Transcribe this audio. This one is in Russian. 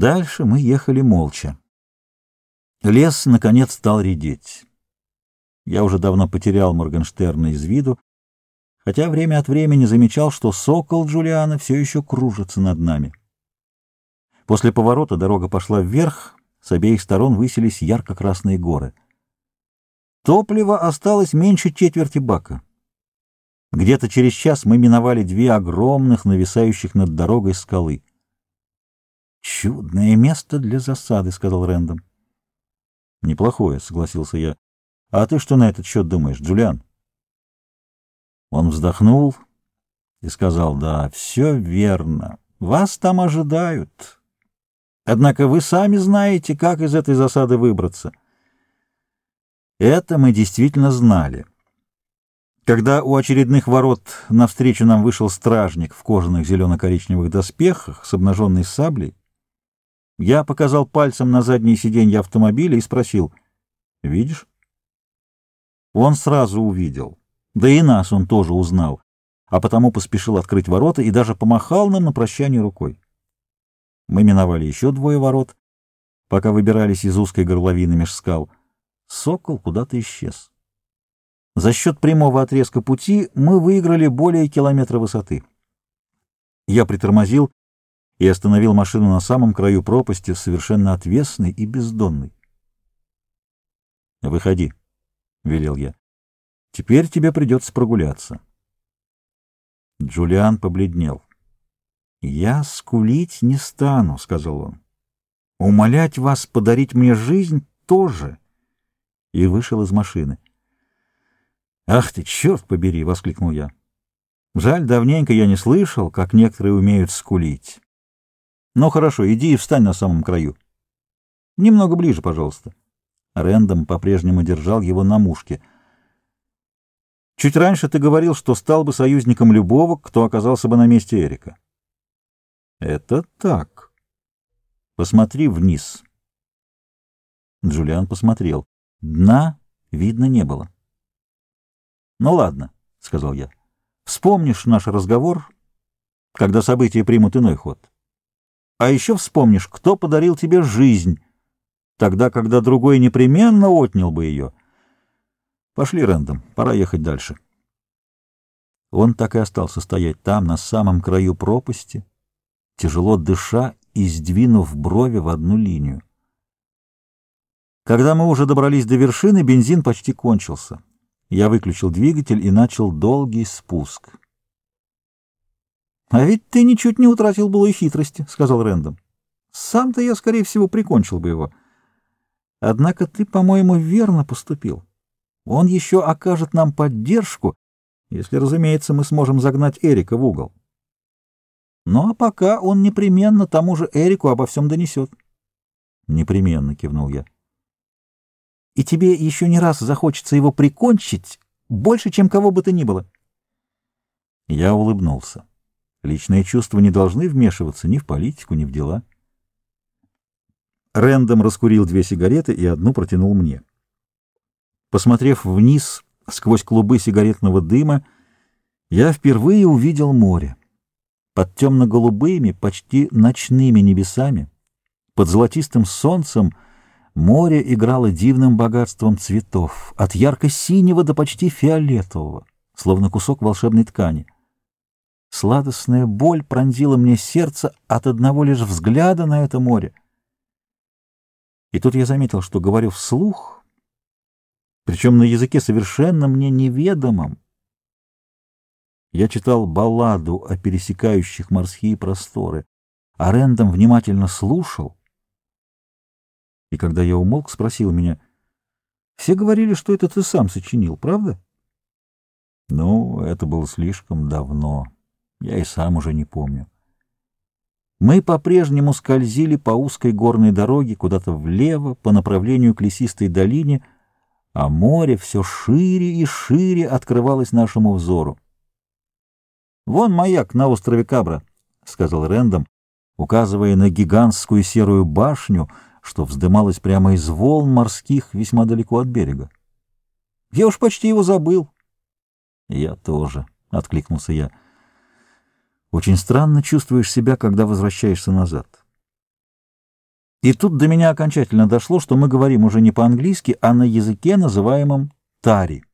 Дальше мы ехали молча. Лес, наконец, стал редеть. Я уже давно потерял Моргенштерна из виду, хотя время от времени замечал, что сокол Джулиана все еще кружится над нами. После поворота дорога пошла вверх, с обеих сторон высились ярко-красные горы. Топлива осталось меньше четверти бака. Где-то через час мы миновали две огромных, нависающих над дорогой скалы. «Чудное место для засады», — сказал Рэндом. «Неплохое», — согласился я. «А ты что на этот счет думаешь, Джулиан?» Он вздохнул и сказал, «Да, все верно. Вас там ожидают. Однако вы сами знаете, как из этой засады выбраться». Это мы действительно знали. Когда у очередных ворот навстречу нам вышел стражник в кожаных зелено-коричневых доспехах с обнаженной саблей, я показал пальцем на заднее сиденье автомобиля и спросил, «Видишь?» Он сразу увидел. Да и нас он тоже узнал, а потому поспешил открыть ворота и даже помахал нам на прощание рукой. Мы миновали еще двое ворот, пока выбирались из узкой горловины меж скал. Сокол куда-то исчез. За счет прямого отрезка пути мы выиграли более километра высоты. Я притормозил и остановил машину на самом краю пропасти, совершенно отвесной и бездонной. «Выходи», — велел я. «Теперь тебе придется прогуляться». Джулиан побледнел. «Я скулить не стану», — сказал он. «Умолять вас подарить мне жизнь тоже». И вышел из машины. «Ах ты, черт побери!» — воскликнул я. «Жаль, давненько я не слышал, как некоторые умеют скулить». Ну хорошо, иди и встань на самом краю. Немного ближе, пожалуйста. Рэндом по-прежнему держал его на мушке. Чуть раньше ты говорил, что стал бы союзником любого, кто оказался бы на месте Эрика. Это так. Посмотри вниз. Джулиан посмотрел. Дна видно не было. Ну ладно, сказал я. Вспомнишь наш разговор, когда события примут иной ход. А еще вспомнишь, кто подарил тебе жизнь, тогда, когда другой непременно отнял бы ее. Пошли, Рэндом, пора ехать дальше. Он так и остался стоять там, на самом краю пропасти, тяжело дыша и сдвинув брови в одну линию. Когда мы уже добрались до вершины, бензин почти кончился. Я выключил двигатель и начал долгий спуск. — А ведь ты ничуть не утратил былой хитрости, — сказал Рэндом. — Сам-то я, скорее всего, прикончил бы его. Однако ты, по-моему, верно поступил. Он еще окажет нам поддержку, если, разумеется, мы сможем загнать Эрика в угол. Ну а пока он непременно тому же Эрику обо всем донесет. — Непременно, — кивнул я. — И тебе еще не раз захочется его прикончить больше, чем кого бы то ни было. Я улыбнулся. Личные чувства не должны вмешиваться ни в политику, ни в дела. Рэндом раскурил две сигареты и одну протянул мне. Посмотрев вниз сквозь клубы сигаретного дыма, я впервые увидел море. Под темно-голубыми, почти ночными небесами, под золотистым солнцем море играло дивным богатством цветов, от ярко-синего до почти фиолетового, словно кусок волшебной ткани — Сладостная боль пронзила мне сердце от одного лишь взгляда на это море. И тут я заметил, что говорю вслух, причем на языке совершенно мне неведомом. Я читал балладу о пересекающих морские просторы, а Рэндом внимательно слушал. И когда я умолк, спросил меня, «Все говорили, что это ты сам сочинил, правда?» Ну, это было слишком давно. Я и сам уже не помню. Мы по-прежнему скользили по узкой горной дороге куда-то влево, по направлению к лесистой долине, а море все шире и шире открывалось нашему взору. «Вон маяк на острове Кабра», — сказал Рэндом, указывая на гигантскую серую башню, что вздымалась прямо из волн морских весьма далеко от берега. «Я уж почти его забыл». «Я тоже», — откликнулся я. Очень странно чувствуешь себя, когда возвращаешься назад. И тут до меня окончательно дошло, что мы говорим уже не по-английски, а на языке, называемом тари.